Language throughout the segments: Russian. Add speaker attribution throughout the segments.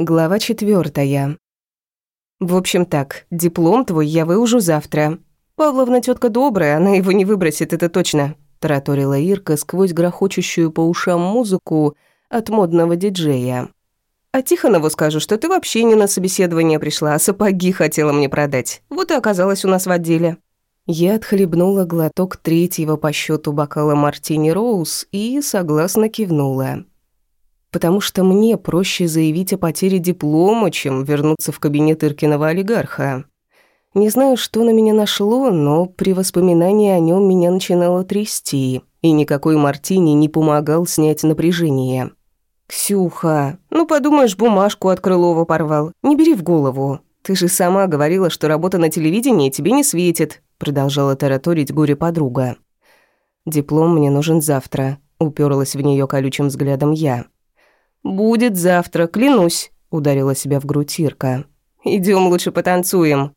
Speaker 1: Глава четвертая. В общем так, диплом твой я выужу завтра. Павловна тетка добрая, она его не выбросит, это точно. Тараторила Ирка сквозь грохочущую по ушам музыку от модного диджея. А Тихонову скажу, что ты вообще не на собеседование пришла, а сапоги хотела мне продать. Вот и оказалась у нас в отделе. Я отхлебнула глоток третьего по счету бокала мартини Роуз и согласно кивнула потому что мне проще заявить о потере диплома, чем вернуться в кабинет Иркиного олигарха. Не знаю, что на меня нашло, но при воспоминании о нем меня начинало трясти, и никакой мартини не помогал снять напряжение. «Ксюха, ну подумаешь, бумажку от Крылова порвал. Не бери в голову. Ты же сама говорила, что работа на телевидении тебе не светит», продолжала тараторить горе-подруга. «Диплом мне нужен завтра», уперлась в нее колючим взглядом я. «Будет завтра, клянусь», — ударила себя в грудь Ирка. «Идём лучше потанцуем».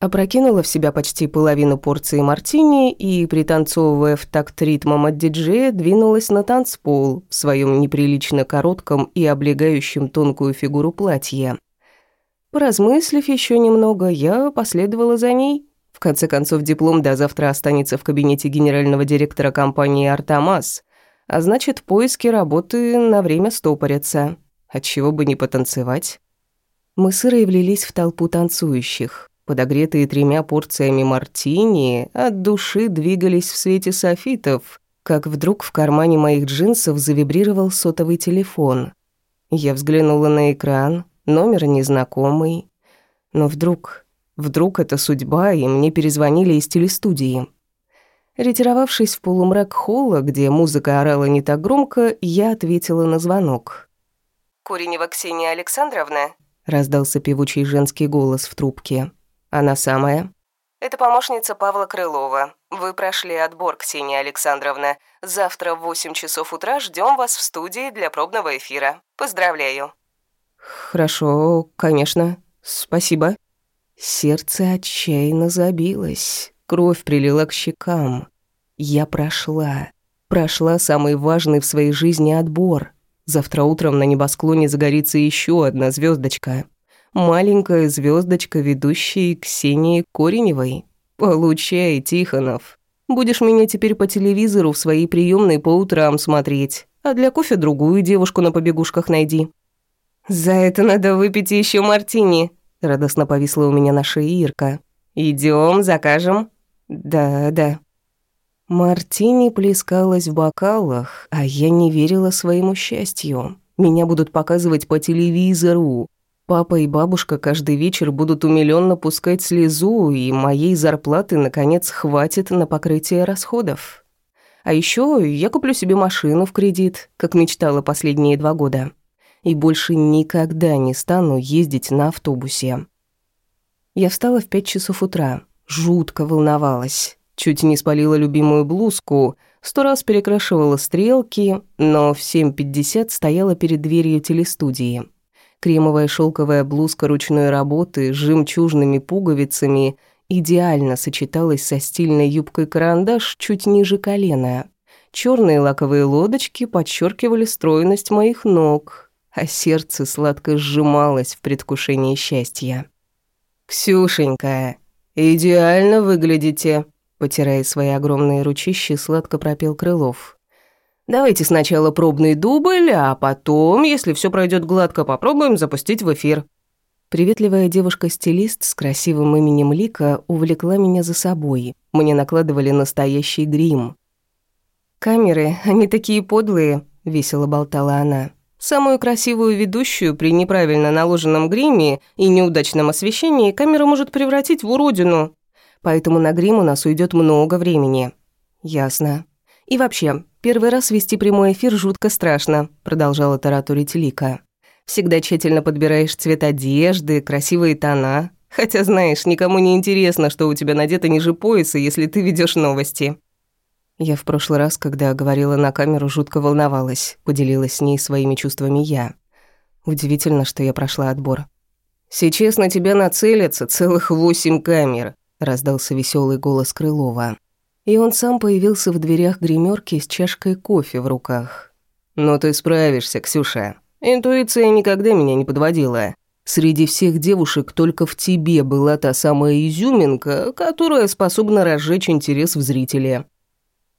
Speaker 1: Опрокинула в себя почти половину порции мартини и, пританцовывая в такт ритмом от диджея, двинулась на танцпол в своем неприлично коротком и облегающем тонкую фигуру платье. Поразмыслив еще немного, я последовала за ней. В конце концов, диплом до завтра останется в кабинете генерального директора компании «Артамас», а значит, поиски работы на время стопорятся. Отчего бы не потанцевать? Мы с Ирой влились в толпу танцующих. Подогретые тремя порциями мартини, от души двигались в свете софитов, как вдруг в кармане моих джинсов завибрировал сотовый телефон. Я взглянула на экран, номер незнакомый. Но вдруг, вдруг это судьба, и мне перезвонили из телестудии. Ретировавшись в полумрак холла, где музыка орала не так громко, я ответила на звонок.
Speaker 2: «Куренева Ксения Александровна?»
Speaker 1: – раздался певучий женский голос в трубке. «Она самая?»
Speaker 2: «Это помощница Павла Крылова. Вы прошли отбор, Ксения Александровна. Завтра в 8 часов утра ждем вас в студии для пробного эфира. Поздравляю».
Speaker 1: «Хорошо, конечно. Спасибо». Сердце отчаянно забилось. Кровь прилила к щекам. Я прошла. Прошла самый важный в своей жизни отбор. Завтра утром на небосклоне загорится еще одна звездочка. Маленькая звездочка, ведущая к Ксении Кореневой. Получай, Тихонов. Будешь меня теперь по телевизору в своей приемной по утрам смотреть. А для кофе другую девушку на побегушках найди.
Speaker 2: За это надо выпить еще мартини. Радостно повисла у меня на шее Ирка. Идем, закажем.
Speaker 1: Да, да. Мартини плескалась в бокалах, а я не верила своему счастью. Меня будут показывать по телевизору. Папа и бабушка каждый вечер будут умилённо пускать слезу, и моей зарплаты, наконец, хватит на покрытие расходов. А ещё я куплю себе машину в кредит, как мечтала последние два года. И больше никогда не стану ездить на автобусе. Я встала в пять часов утра. Жутко волновалась. Чуть не спалила любимую блузку, сто раз перекрашивала стрелки, но в 7.50 стояла перед дверью телестудии. Кремовая шелковая блузка ручной работы с жемчужными пуговицами идеально сочеталась со стильной юбкой-карандаш чуть ниже колена. Черные лаковые лодочки подчеркивали стройность моих ног, а сердце сладко сжималось в предвкушении счастья. «Ксюшенька, «Идеально выглядите», — потирая свои огромные ручищи, сладко пропел Крылов. «Давайте сначала пробный дубль, а потом, если все пройдет гладко, попробуем запустить в эфир». Приветливая девушка-стилист с красивым именем Лика увлекла меня за собой. Мне накладывали настоящий грим.
Speaker 2: «Камеры, они такие подлые», — весело болтала она. Самую красивую ведущую при неправильно наложенном гриме и неудачном освещении камера может превратить в уродину. Поэтому на грим у нас уйдет много времени.
Speaker 1: Ясно. И вообще, первый раз вести прямой эфир жутко страшно, продолжала тараторить Лика. Всегда тщательно подбираешь цвет одежды, красивые тона. Хотя, знаешь, никому не интересно, что у тебя надето ниже пояса, если ты ведешь новости. Я в прошлый раз, когда говорила на камеру, жутко волновалась, поделилась с ней своими чувствами я. Удивительно, что я прошла отбор.
Speaker 2: «Сейчас на тебя нацелятся целых восемь камер», — раздался веселый голос Крылова.
Speaker 1: И он сам появился в дверях гримерки с чашкой кофе в руках.
Speaker 2: «Но ты справишься, Ксюша. Интуиция никогда меня не подводила. Среди всех девушек только в тебе была та самая изюминка, которая способна разжечь интерес в зрителе.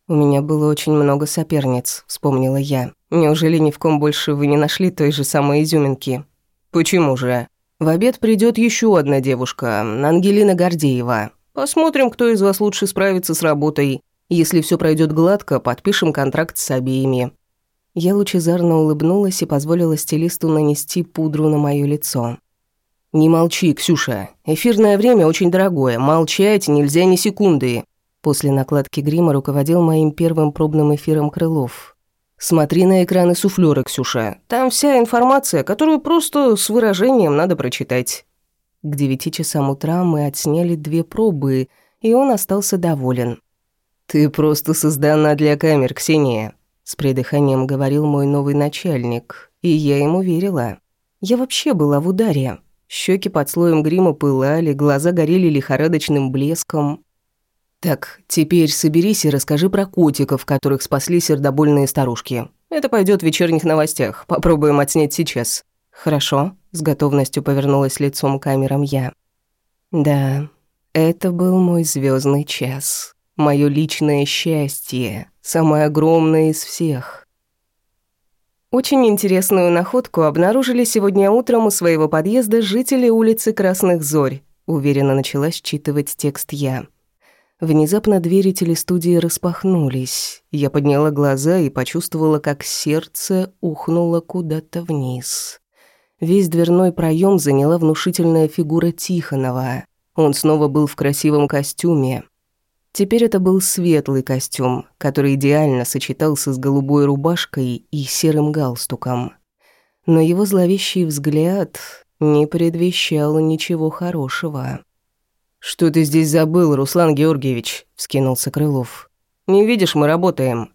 Speaker 1: «У меня было очень много соперниц», — вспомнила я. «Неужели ни в ком больше вы не нашли той же самой изюминки?»
Speaker 2: «Почему же? В обед придет еще одна девушка, Ангелина Гордеева. Посмотрим, кто из вас лучше справится с работой. Если все пройдет гладко, подпишем контракт с обеими».
Speaker 1: Я лучезарно улыбнулась и позволила стилисту нанести пудру на моё лицо.
Speaker 2: «Не молчи, Ксюша. Эфирное время очень дорогое. Молчать нельзя ни секунды».
Speaker 1: После накладки грима руководил моим первым пробным эфиром Крылов.
Speaker 2: «Смотри на экраны суфлёра, Ксюша. Там вся информация, которую просто с выражением надо прочитать».
Speaker 1: К девяти часам утра мы отсняли две пробы, и он остался доволен.
Speaker 2: «Ты просто создана для камер, Ксения», — с придыханием говорил мой новый начальник, и я ему верила. Я вообще была в ударе. Щеки под слоем грима пылали, глаза горели лихорадочным блеском. «Так, теперь соберись и расскажи про котиков, которых спасли сердобольные старушки. Это пойдет в вечерних новостях. Попробуем отснять сейчас».
Speaker 1: «Хорошо», — с готовностью повернулась лицом к камерам я. «Да, это был мой звездный час. Моё личное счастье, самое огромное из всех. Очень интересную находку обнаружили сегодня утром у своего подъезда жители улицы Красных Зорь. Уверенно начала считывать текст я. Внезапно двери телестудии распахнулись. Я подняла глаза и почувствовала, как сердце ухнуло куда-то вниз. Весь дверной проем заняла внушительная фигура Тихонова. Он снова был в красивом костюме, Теперь это был светлый костюм, который идеально сочетался с голубой рубашкой и серым галстуком. Но его зловещий взгляд не предвещал ничего хорошего.
Speaker 2: «Что ты здесь забыл, Руслан Георгиевич?» – вскинулся Крылов. «Не видишь, мы работаем».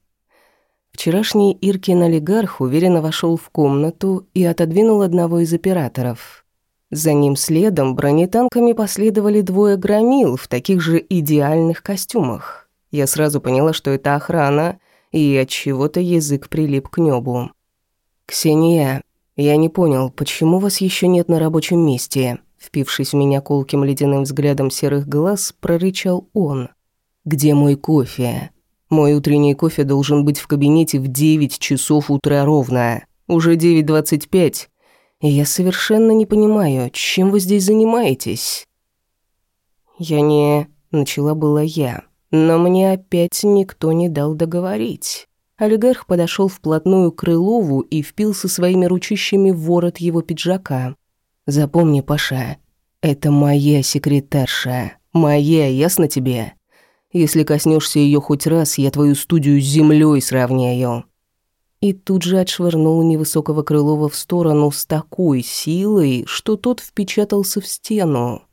Speaker 1: Вчерашний Иркин олигарх уверенно вошел в комнату и отодвинул одного из операторов – за ним следом бронетанками последовали двое громил в таких же идеальных костюмах. Я сразу поняла, что это охрана, и от чего-то язык прилип к небу. «Ксения, я не понял, почему вас еще нет на рабочем месте?» Впившись в меня колким ледяным взглядом серых глаз, прорычал он. «Где мой кофе? Мой утренний кофе должен быть в кабинете в 9 часов утра ровно. Уже 9.25, и я совершенно не понимаю, чем вы здесь занимаетесь?» «Я не...» — начала была я, но мне опять никто не дал договорить. Олигарх подошел вплотную к Крылову и впился своими ручищами в ворот его пиджака. «Запомни, Паша, это моя секретарша. Моя, ясно тебе? Если коснешься ее хоть раз, я твою студию с землей сравняю и тут же отшвырнул невысокого Крылова в сторону с такой силой, что тот впечатался в стену.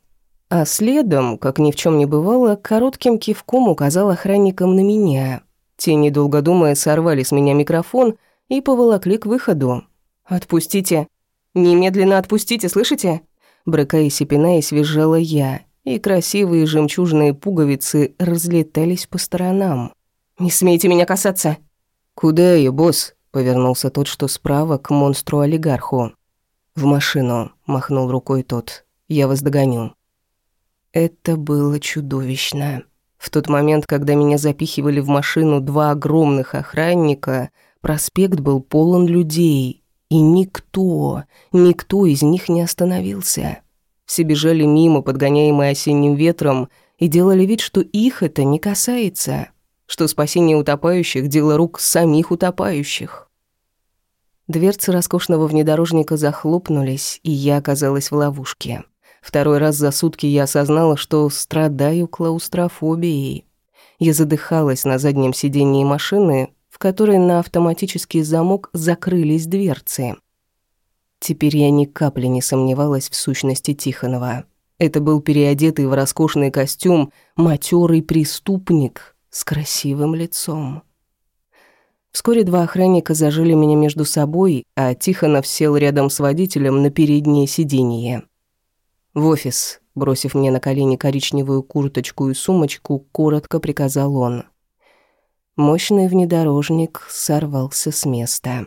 Speaker 1: А следом, как ни в чем не бывало, коротким кивком указал охранникам на меня. Те, недолго думая, сорвали с меня микрофон и поволокли к выходу. «Отпустите! Немедленно отпустите, слышите?» Брыкаясь и пинаясь, визжала я, и красивые жемчужные пуговицы разлетались по сторонам. «Не смейте меня касаться!»
Speaker 2: «Куда ее, босс?» Повернулся тот, что справа, к монстру-олигарху. «В машину», — махнул рукой тот. «Я вас догоню». Это было чудовищно. В тот момент, когда меня запихивали в машину два огромных охранника, проспект был полон людей, и никто, никто из них не остановился. Все бежали мимо, подгоняемые осенним ветром, и делали вид, что их это не касается что спасение утопающих – дело рук самих утопающих. Дверцы роскошного внедорожника захлопнулись, и я оказалась в ловушке. Второй раз за сутки я осознала, что страдаю клаустрофобией. Я задыхалась на заднем сидении машины, в которой на автоматический замок закрылись дверцы. Теперь я ни капли не сомневалась в сущности Тихонова. Это был переодетый в роскошный костюм матерый преступник, с красивым лицом. Вскоре два охранника зажили меня между собой, а Тихонов сел рядом с водителем на переднее сиденье. «В офис», бросив мне на колени коричневую курточку и сумочку, коротко приказал он. Мощный внедорожник сорвался с места.